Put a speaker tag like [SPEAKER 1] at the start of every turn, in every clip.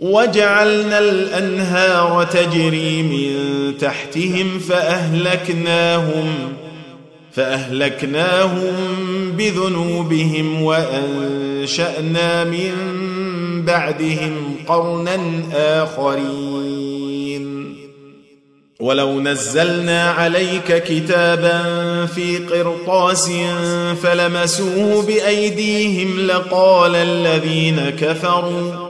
[SPEAKER 1] وجعلنا الأنهار تجري من تحتهم فأهلكناهم فأهلكناهم بذنوبهم وأنشأنا من بعدهم قرنا آخرين. ولو نزلنا عليك كتابا في قرطاس فلمسوه بأيديهم لقال الذين كفروا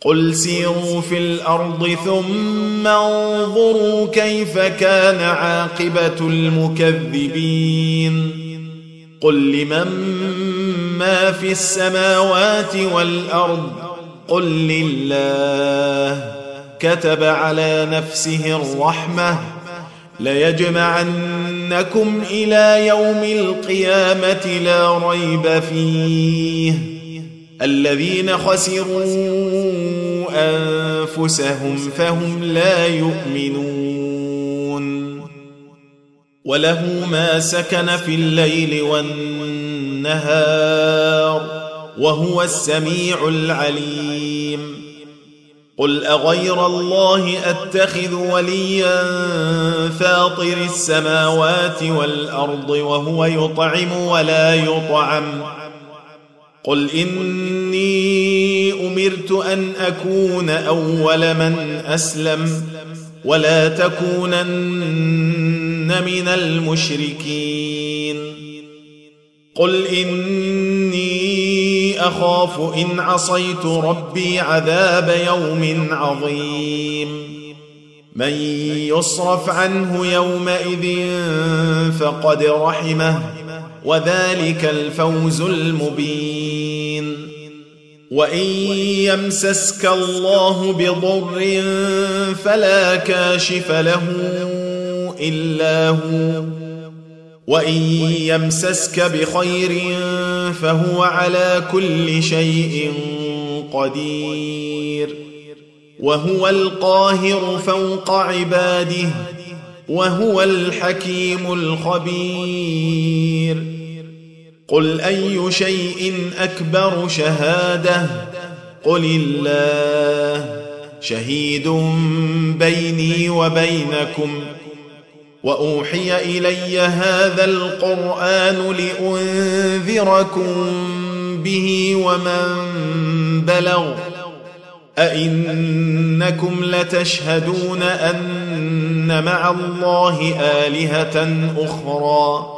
[SPEAKER 1] قل سيروا في الأرض ثم انظروا كيف كان عاقبة المكذبين. قل لمن ما في السماوات والأرض؟ قل لله. كتب على نفسه الرحمة. ليجمعنكم إلى يوم القيامة لا ريب فيه. الذين خسروا أنفسهم فهم لا يؤمنون. وله ما سكن في الليل والنهار وهو السميع العليم. قل أغير الله أتخذ وليا فاطر السماوات والأرض وهو يطعم ولا يطعم. قل إني أمرت أن أكون أول من أسلم ولا تكونن من المشركين. قل إني أخاف إن عصيت ربي عذاب يوم عظيم. من يصرف عنه يومئذ فقد رحمه وذلك الفوز المبين. وان يمسسك الله بضر فلا كاشف له الا هو وان يمسسك بخير فهو على كل شيء قدير وهو القاهر فوق عباده وهو الحكيم الخبير قل اي شيء اكبر شهاده قل الله شهيد بيني وبينكم واوحي الي هذا القران لانذركم به ومن بلغ ائنكم لتشهدون ان مع الله الهه أخرى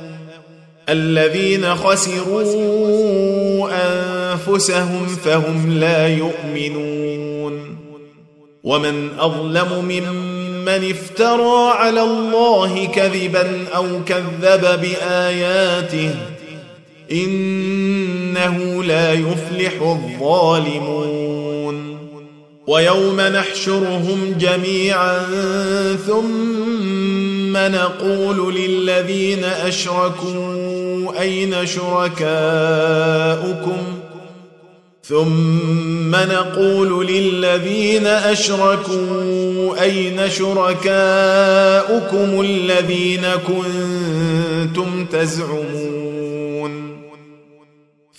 [SPEAKER 1] الذين خسروا أنفسهم فهم لا يؤمنون. ومن أظلم ممن افترى على الله كذبا أو كذب بآياته إنه لا يفلح الظالمون. ويوم نحشرهم جميعا ثم نقول للذين أشركوا أين شركاؤكم؟ ثم نقول للذين أشركوا أين شركاؤكم الذين كنتم تزعمون؟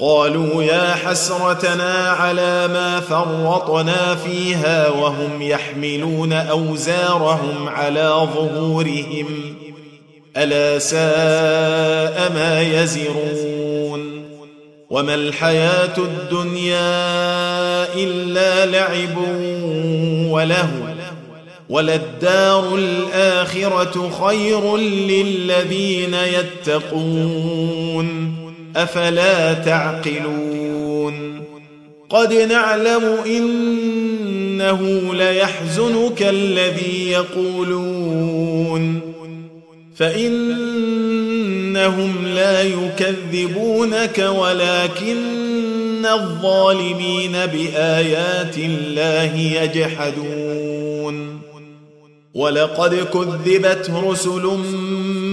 [SPEAKER 1] قالوا يا حسرتنا على ما فرطنا فيها وهم يحملون أوزارهم على ظهورهم. ألا ساء ما يزرون. وما الحياة الدنيا إلا لعب وله. وللدار الآخرة خير للذين يتقون. أفلا تعقلون؟ قد نعلم إنه ليحزنك الذي يقولون. فان انهم لا يكذبونك ولكن الظالمين بآيات الله يجحدون. ولقد كذبت رسل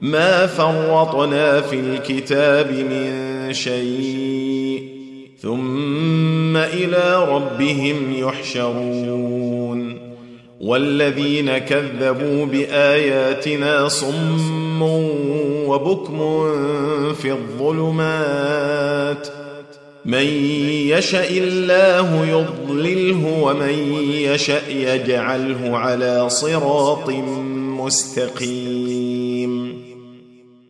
[SPEAKER 1] ما فرطنا في الكتاب من شيء ثم إلى ربهم يحشرون والذين كذبوا بآياتنا صم وبكم في الظلمات من يشأ الله يضلله ومن يشأ يجعله على صراط مستقيم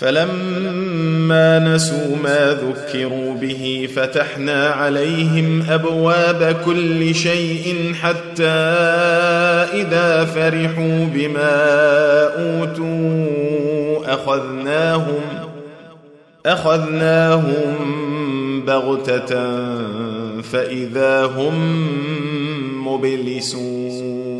[SPEAKER 1] فلما نسوا ما ذكروا به فتحنا عليهم أبواب كل شيء حتى إذا فرحوا بما أوتوا أخذناهم أخذناهم بغتة فإذا هم مبلسون.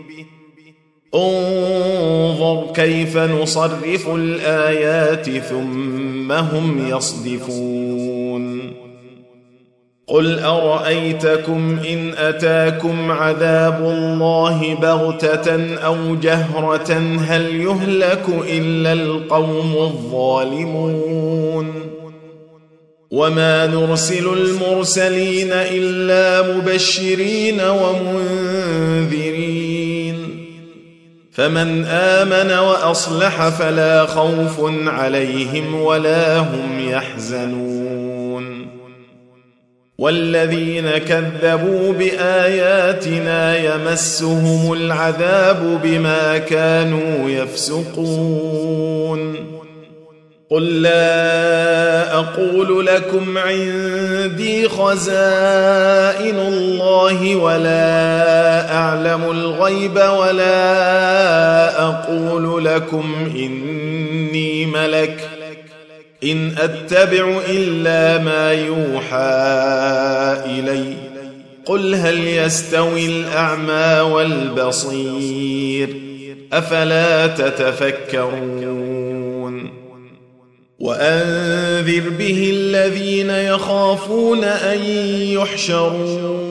[SPEAKER 1] انظر كيف نصرف الآيات ثم هم يصدفون. قل أرأيتكم إن أتاكم عذاب الله بغتة أو جهرة هل يهلك إلا القوم الظالمون؟ وما نرسل المرسلين إلا مبشرين ومنذرين. فمن آمن وأصلح فلا خوف عليهم ولا هم يحزنون. والذين كذبوا بآياتنا يمسهم العذاب بما كانوا يفسقون. قل لا أقول لكم عندي خزائن الله ولا اعلم الغيب ولا أقول لكم إني ملك. إن أتبع إلا ما يوحى إلي. قل هل يستوي الأعمى والبصير؟ أفلا تتفكرون؟ وأنذر به الذين يخافون أن يحشروا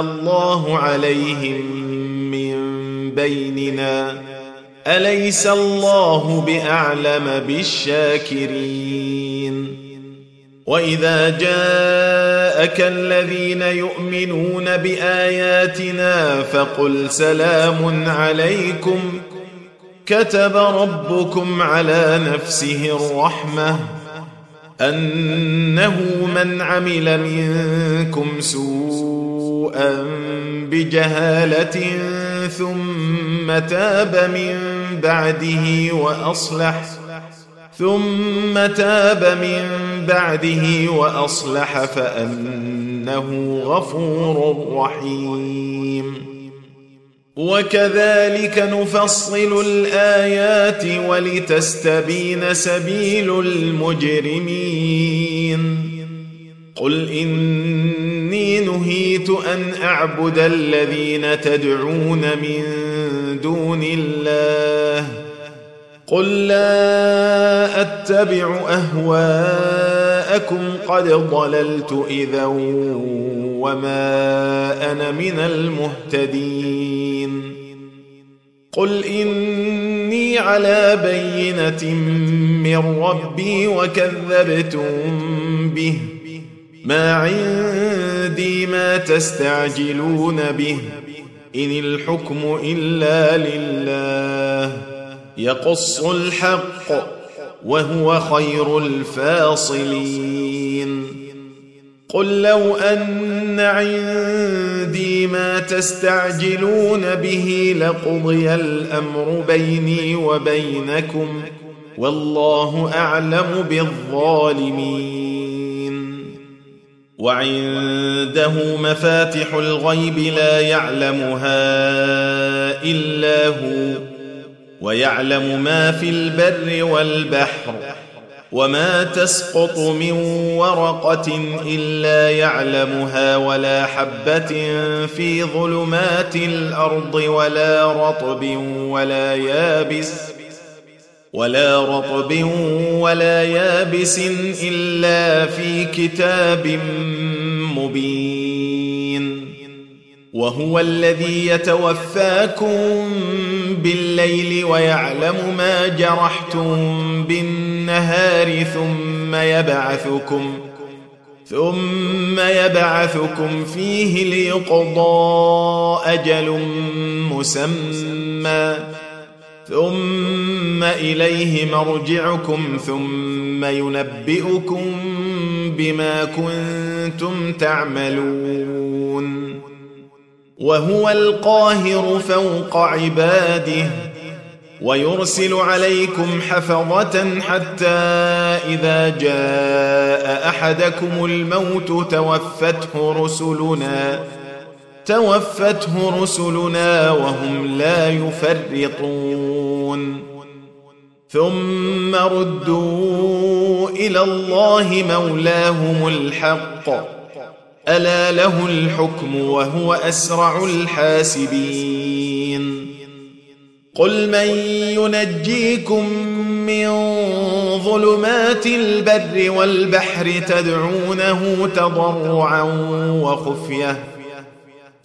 [SPEAKER 1] الله عليهم من بيننا؟ أليس الله بأعلم بالشاكرين؟ وإذا جاءك الذين يؤمنون بآياتنا فقل سلام عليكم. كتب ربكم على نفسه الرحمة أنه من عمل منكم سوءا بجهالة ثم تاب من بعده وأصلح ثم تاب من بعده وأصلح فأنه غفور رحيم. وكذلك نفصل الآيات ولتستبين سبيل المجرمين. قل اني نهيت ان اعبد الذين تدعون من دون الله قل لا اتبع اهواءكم قد ضللت اذا وما أنا من المهتدين قل اني على بينه من ربي وكذبتم به ما عندي ما تستعجلون به إن الحكم إلا لله يقص الحق وهو خير الفاصلين. قل لو أن عندي ما تستعجلون به لقضي الأمر بيني وبينكم والله أعلم بالظالمين. وعنده مفاتح الغيب لا يعلمها إلا هو ويعلم ما في البر والبحر وما تسقط من ورقة إلا يعلمها ولا حبة في ظلمات الأرض ولا رطب ولا يابس ولا رطب ولا يابس إلا في كتاب مبين. وهو الذي يتوفاكم بالليل ويعلم ما جرحتم بالنهار ثم يبعثكم ثم يبعثكم فيه ليقضى أجل مسمى. ثم إليه مرجعكم ثم ينبئكم بما كنتم تعملون. وهو القاهر فوق عباده ويرسل عليكم حفظة حتى إذا جاء أحدكم الموت توفته رسلنا. توفته رسلنا وهم لا يفرطون. ثم ردوا إلى الله مولاهم الحق. ألا له الحكم وهو أسرع الحاسبين. قل من ينجيكم من ظلمات البر والبحر تدعونه تضرعا وخفية.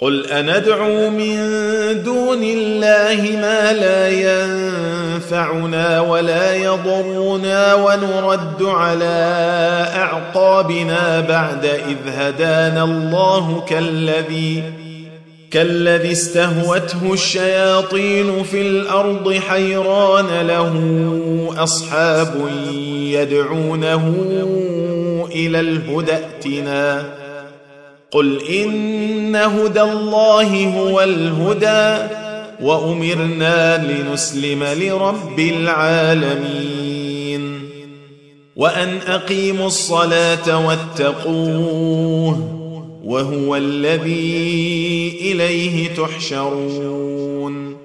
[SPEAKER 1] قل اندعو من دون الله ما لا ينفعنا ولا يضرنا ونرد على اعقابنا بعد اذ هدانا الله كالذي كالذي استهوته الشياطين في الأرض حيران له اصحاب يدعونه إلى الهدى ائتنا قل إن هدى الله هو الهدى وأمرنا لنسلم لرب العالمين وأن أقيموا الصلاة واتقوه وهو الذي إليه تحشرون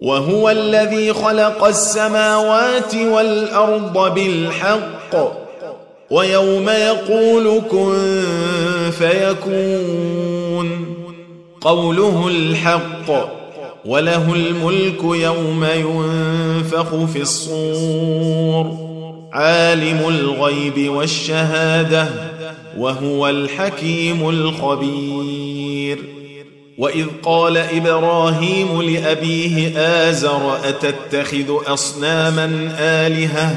[SPEAKER 1] وهو الذي خلق السماوات والأرض بالحق ويوم يقول كن فيكون. قوله الحق وله الملك يوم ينفخ في الصور. عالم الغيب والشهادة وهو الحكيم الخبير. وإذ قال إبراهيم لأبيه آزر أتتخذ أصناما آلهة؟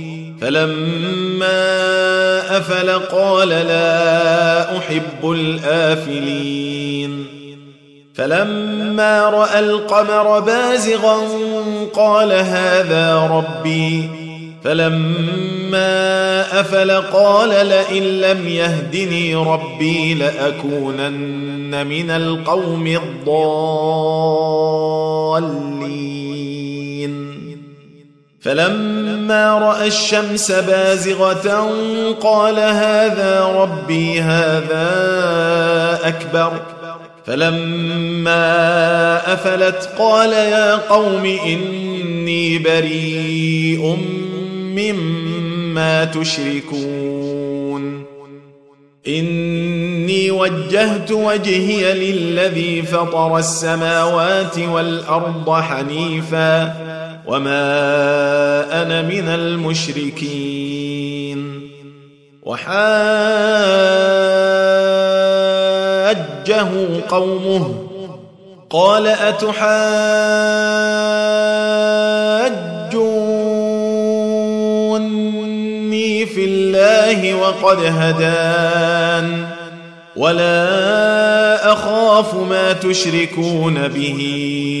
[SPEAKER 1] فلما أفل قال لا أحب الآفلين. فلما رأى القمر بازغا قال هذا ربي. فلما أفل قال لئن لم يهدني ربي لأكونن من القوم الضالين. فلما رأى الشمس بازغة قال هذا ربي هذا أكبر. فلما أفلت قال يا قوم إني بريء مما تشركون. إني وجهت وجهي للذي فطر السماوات والأرض حنيفا. وما أنا من المشركين وحاجه قومه قال اتحاجوني في الله وقد هدان ولا اخاف ما تشركون به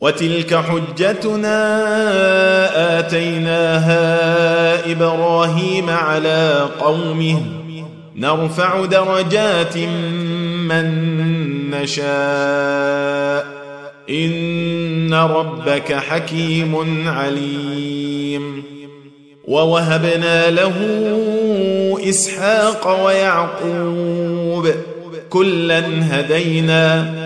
[SPEAKER 1] وتلك حجتنا آتيناها إبراهيم على قومه. نرفع درجات من نشاء. إن ربك حكيم عليم. ووهبنا له إسحاق ويعقوب. كلا هدينا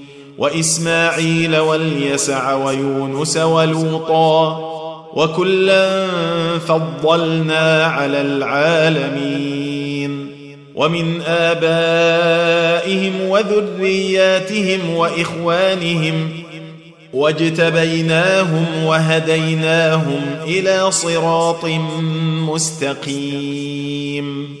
[SPEAKER 1] وإسماعيل واليسع ويونس ولوطا وكلا فضلنا على العالمين ومن آبائهم وذرياتهم وإخوانهم واجتبيناهم وهديناهم إلى صراط مستقيم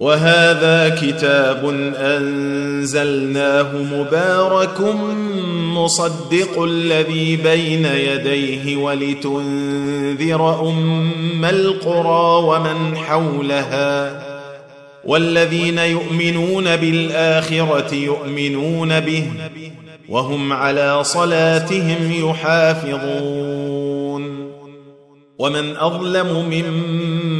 [SPEAKER 1] وهذا كتاب أنزلناه مبارك مصدق الذي بين يديه ولتنذر أم القرى ومن حولها والذين يؤمنون بالآخرة يؤمنون به وهم على صلاتهم يحافظون. ومن أظلم ممن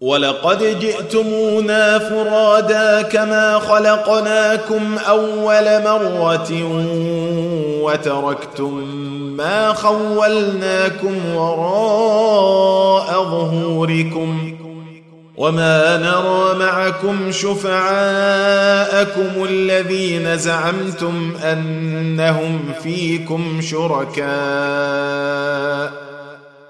[SPEAKER 1] ولقد جئتمونا فرادا كما خلقناكم أول مرة وتركتم ما خولناكم وراء ظهوركم وما نرى معكم شفعاءكم الذين زعمتم أنهم فيكم شركاء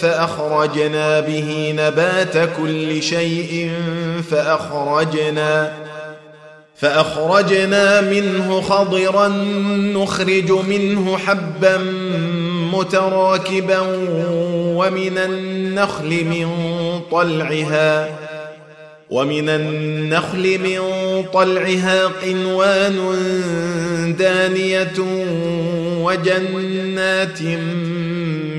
[SPEAKER 1] فأخرجنا به نبات كل شيء فأخرجنا فأخرجنا منه خضرا نخرج منه حبا متراكبا ومن النخل من طلعها ومن النخل من طلعها قنوان دانية وجنات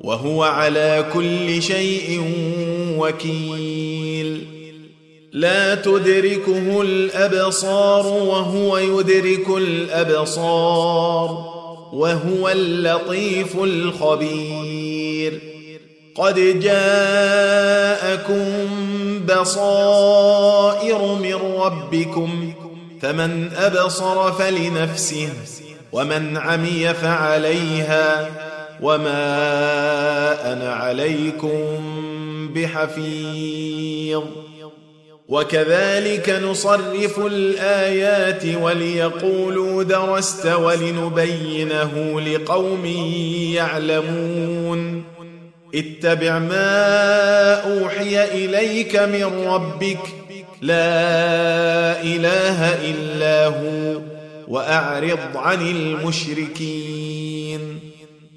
[SPEAKER 1] وهو على كل شيء وكيل. لا تدركه الأبصار وهو يدرك الأبصار وهو اللطيف الخبير. قد جاءكم بصائر من ربكم فمن أبصر فلنفسه ومن عمي فعليها وما أنا عليكم بحفيظ وكذلك نصرف الايات وليقولوا درست ولنبينه لقوم يعلمون اتبع ما اوحي اليك من ربك لا اله الا هو واعرض عن المشركين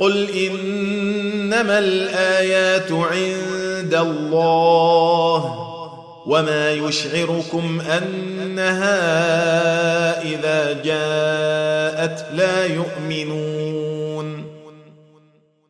[SPEAKER 1] قل إنما الآيات عند الله وما يشعركم أنها إذا جاءت لا يؤمنون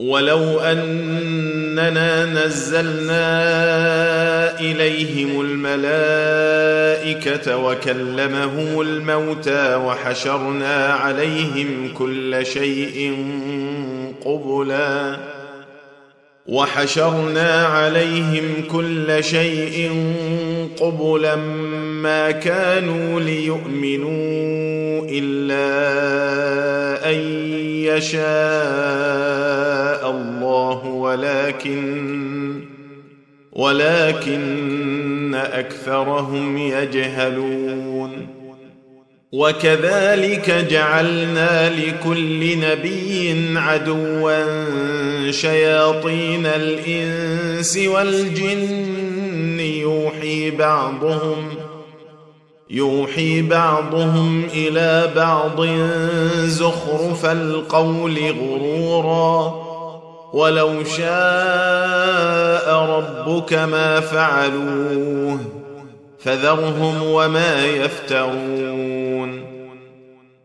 [SPEAKER 1] ولو اننا نزلنا اليهم الملائكه وكلمهم الموتى وحشرنا عليهم كل شيء قبلا وحشرنا عليهم كل شيء قبلا ما كانوا ليؤمنوا الا ان يشاء الله ولكن ولكن أكثرهم يجهلون. وكذلك جعلنا لكل نبي عدوا شياطين الإنس والجن يوحي بعضهم يوحي بعضهم إلى بعض زخرف القول غرورا. ولو شاء ربك ما فعلوه فذرهم وما يفترون.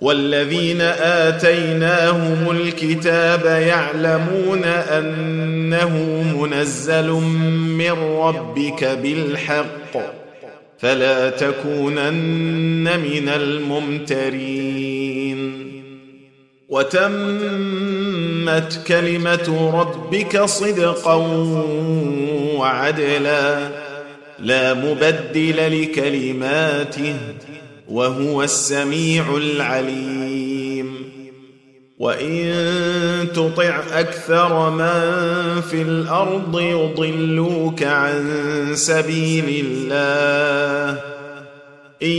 [SPEAKER 1] والذين آتيناهم الكتاب يعلمون أنه منزل من ربك بالحق فلا تكونن من الممترين. وتمت كلمة ربك صدقا وعدلا لا مبدل لكلماته وهو السميع العليم. وإن تطع أكثر من في الأرض يضلوك عن سبيل الله. إن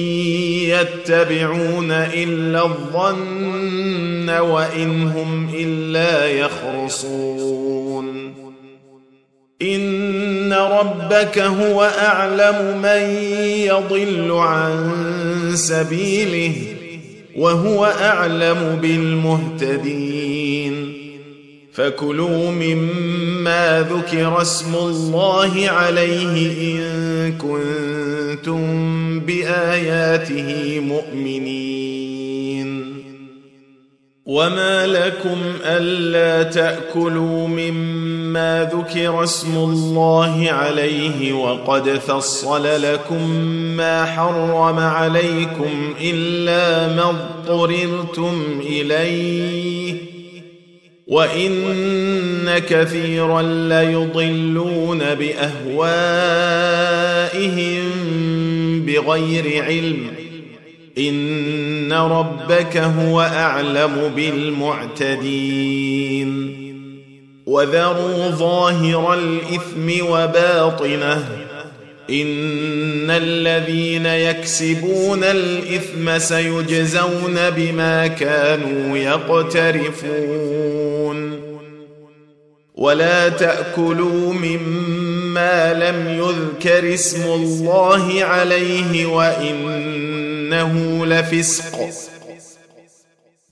[SPEAKER 1] يتبعون إلا الظن وإن هم إلا يخرصون. إن ربك هو أعلم من يضل عن سبيله وهو أعلم بالمهتدين. فكلوا مما ذكر اسم الله عليه إن كنتم بآياته مؤمنين. وما لكم الا تاكلوا مما ذكر اسم الله عليه وقد فصل لكم ما حرم عليكم الا ما اضطررتم اليه وان كثيرا ليضلون باهوائهم بغير علم إن ربك هو أعلم بالمعتدين. وذروا ظاهر الإثم وباطنه. إن الذين يكسبون الإثم سيجزون بما كانوا يقترفون. ولا تأكلوا مما لم يذكر اسم الله عليه وانه لفسق.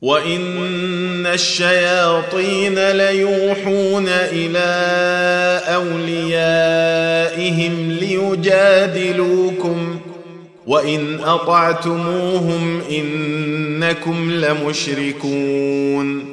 [SPEAKER 1] وإن الشياطين ليوحون إلى أوليائهم ليجادلوكم. وإن أطعتموهم إنكم لمشركون.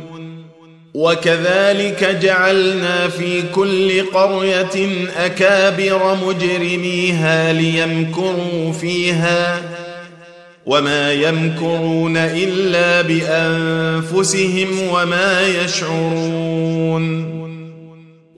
[SPEAKER 1] وكذلك جعلنا في كل قرية أكابر مجرميها ليمكروا فيها وما يمكرون إلا بأنفسهم وما يشعرون.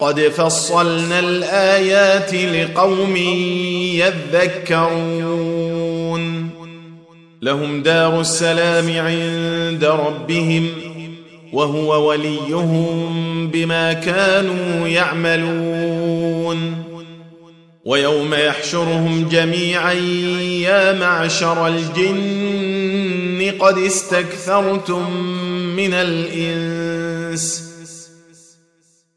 [SPEAKER 1] قد فصلنا الآيات لقوم يذكرون. لهم دار السلام عند ربهم وهو وليهم بما كانوا يعملون. ويوم يحشرهم جميعا يا معشر الجن قد استكثرتم من الإنس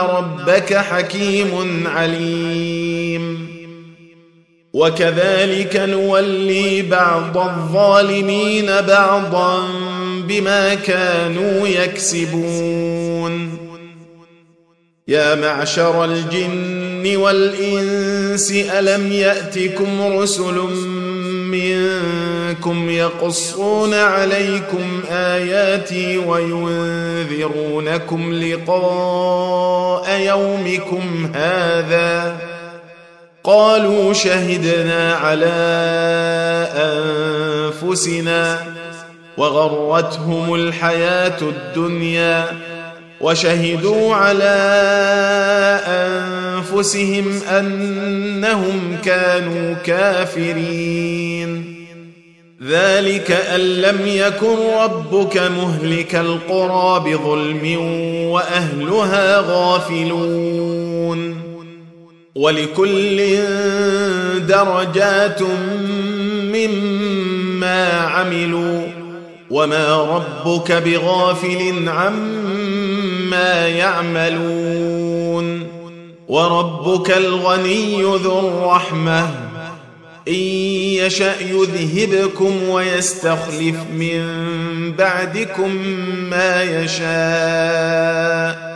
[SPEAKER 1] ربك حكيم عليم. وكذلك نولي بعض الظالمين بعضا بما كانوا يكسبون. يا معشر الجن والإنس ألم يأتكم رسل منكم يقصون عليكم آياتي وينذرونكم لقاء يومكم هذا قالوا شهدنا على أنفسنا وغرتهم الحياة الدنيا وشهدوا على انفسهم أنهم كانوا كافرين. ذلك أن لم يكن ربك مهلك القرى بظلم وأهلها غافلون. ولكل درجات مما عملوا وما ربك بغافل عما يعملون. وربك الغني ذو الرحمة. إن يشأ يذهبكم ويستخلف من بعدكم ما يشاء.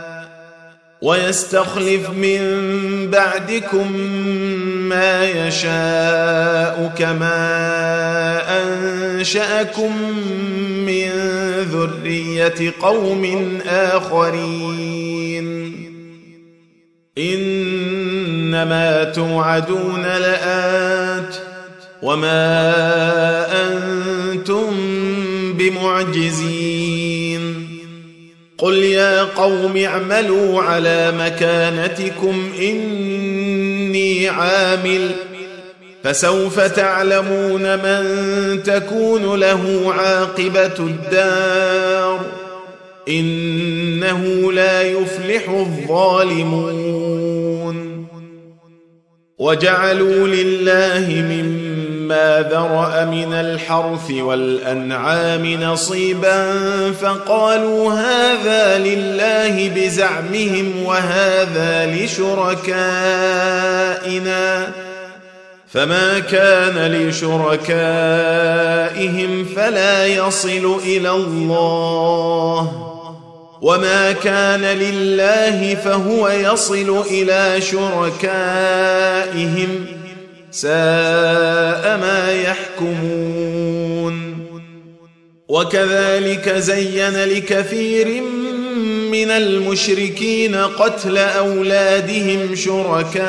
[SPEAKER 1] ويستخلف من بعدكم ما يشاء كما أنشأكم من ذرية قوم آخرين. إنما توعدون لآت وما أنتم بمعجزين. قل يا قوم اعملوا على مكانتكم إني عامل فسوف تعلمون من تكون له عاقبة الدار. إنه لا يفلح الظالمون. وجعلوا لله مما ذرأ من الحرث والأنعام نصيبا فقالوا هذا لله بزعمهم وهذا لشركائنا. فما كان لشركائهم فلا يصل إلى الله. وما كان لله فهو يصل إلى شركائهم ساء ما يحكمون وكذلك زين لكثير من المشركين قتل اولادهم شركاؤهم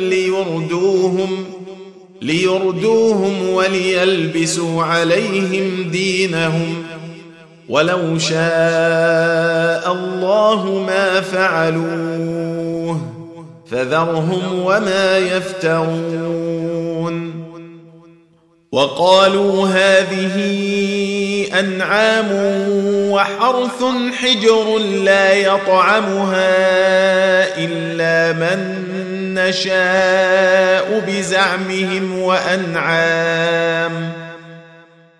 [SPEAKER 1] ليردوهم ليردوهم وليلبسوا عليهم دينهم ولو شاء الله ما فعلوه فذرهم وما يفترون. وقالوا هذه أنعام وحرث حجر لا يطعمها إلا من نشاء بزعمهم وأنعام.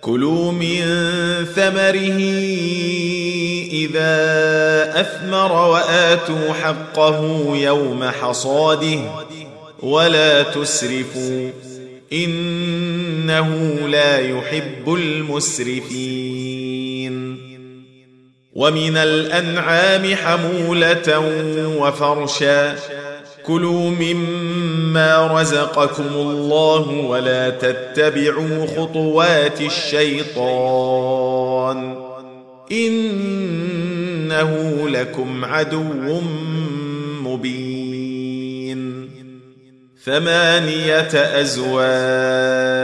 [SPEAKER 1] كلوا من ثمره إذا أثمر وآتوا حقه يوم حصاده ولا تسرفوا إنه لا يحب المسرفين. ومن الأنعام حمولة وفرشا كلوا مما رزقكم الله ولا تتبعوا خطوات الشيطان إنه لكم عدو مبين ثمانية أزواج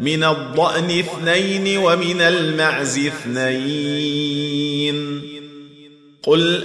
[SPEAKER 1] من الضأن اثنين ومن المعز اثنين قل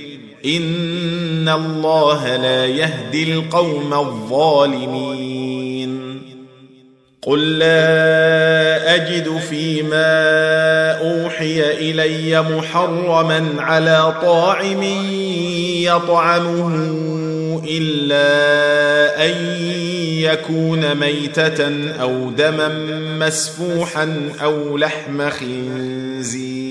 [SPEAKER 1] ان الله لا يهدي القوم الظالمين. قل لا اجد فيما اوحي الي محرما على طاعم يطعمه الا ان يكون ميتة أو دما مسفوحا أو لحم خنزير.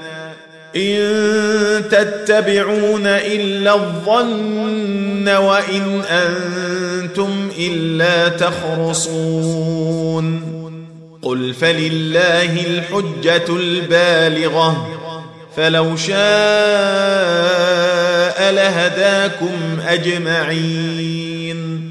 [SPEAKER 1] إن تتبعون إلا الظن وإن أنتم إلا تخرصون. قل فلله الحجة البالغة. فلو شاء لهداكم أجمعين.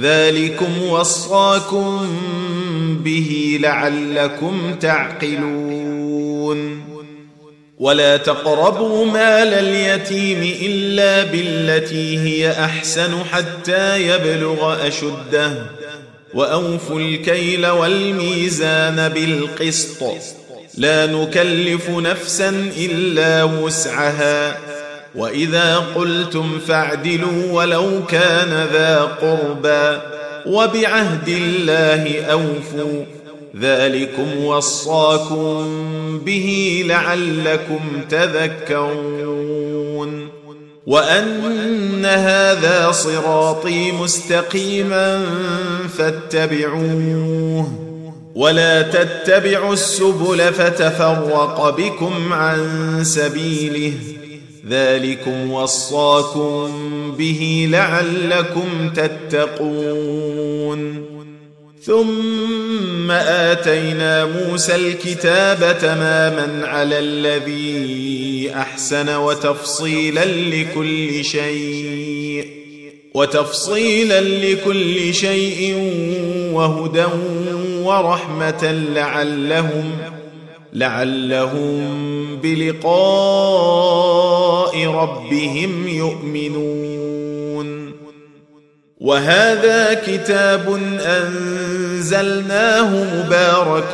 [SPEAKER 1] ذلكم وصاكم به لعلكم تعقلون. ولا تقربوا مال اليتيم إلا بالتي هي أحسن حتى يبلغ أشده. وأوفوا الكيل والميزان بالقسط. لا نكلف نفسا إلا وسعها. وإذا قلتم فاعدلوا ولو كان ذا قربى وبعهد الله أوفوا ذلكم وصاكم به لعلكم تذكرون وأن هذا صراطي مستقيما فاتبعوه ولا تتبعوا السبل فتفرق بكم عن سبيله ذلكم وصاكم به لعلكم تتقون. ثم آتينا موسى الكتاب تماما على الذي أحسن وتفصيلا لكل شيء وتفصيلا لكل شيء وهدى ورحمة لعلهم لعلهم بلقاء ربهم يؤمنون. وهذا كتاب أنزلناه مبارك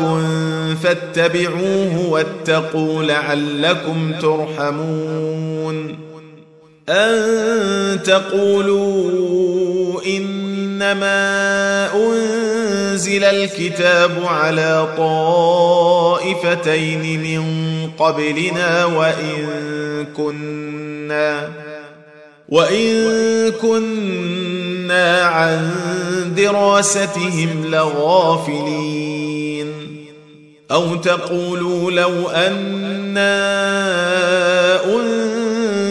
[SPEAKER 1] فاتبعوه واتقوا لعلكم ترحمون. أن تقولوا إنما أنزل الكتاب على طائفتين من قبلنا وإن كنا وإن كنا عن دراستهم لغافلين. أو تقولوا لو أنا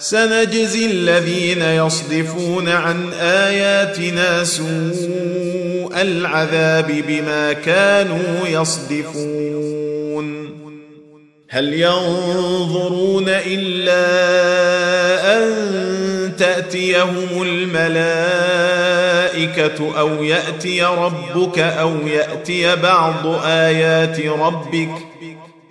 [SPEAKER 1] سنجزي الذين يصدفون عن آياتنا سوء العذاب بما كانوا يصدفون. هل ينظرون إلا أن تأتيهم الملائكة أو يأتي ربك أو يأتي بعض آيات ربك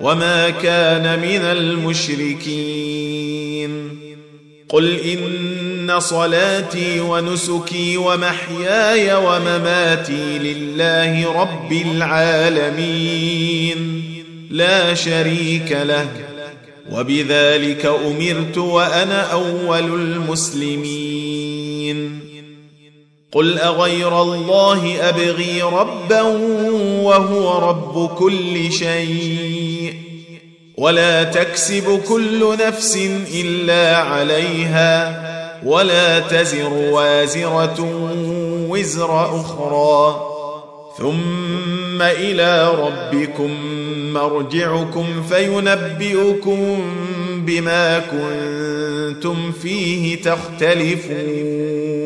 [SPEAKER 1] وما كان من المشركين قل ان صلاتي ونسكي ومحياي ومماتي لله رب العالمين لا شريك له وبذلك امرت وأنا اول المسلمين قل أغير الله أبغي ربا وهو رب كل شيء ولا تكسب كل نفس إلا عليها ولا تزر وازرة وزر أخرى ثم إلى ربكم مرجعكم فينبئكم بما كنتم فيه تختلفون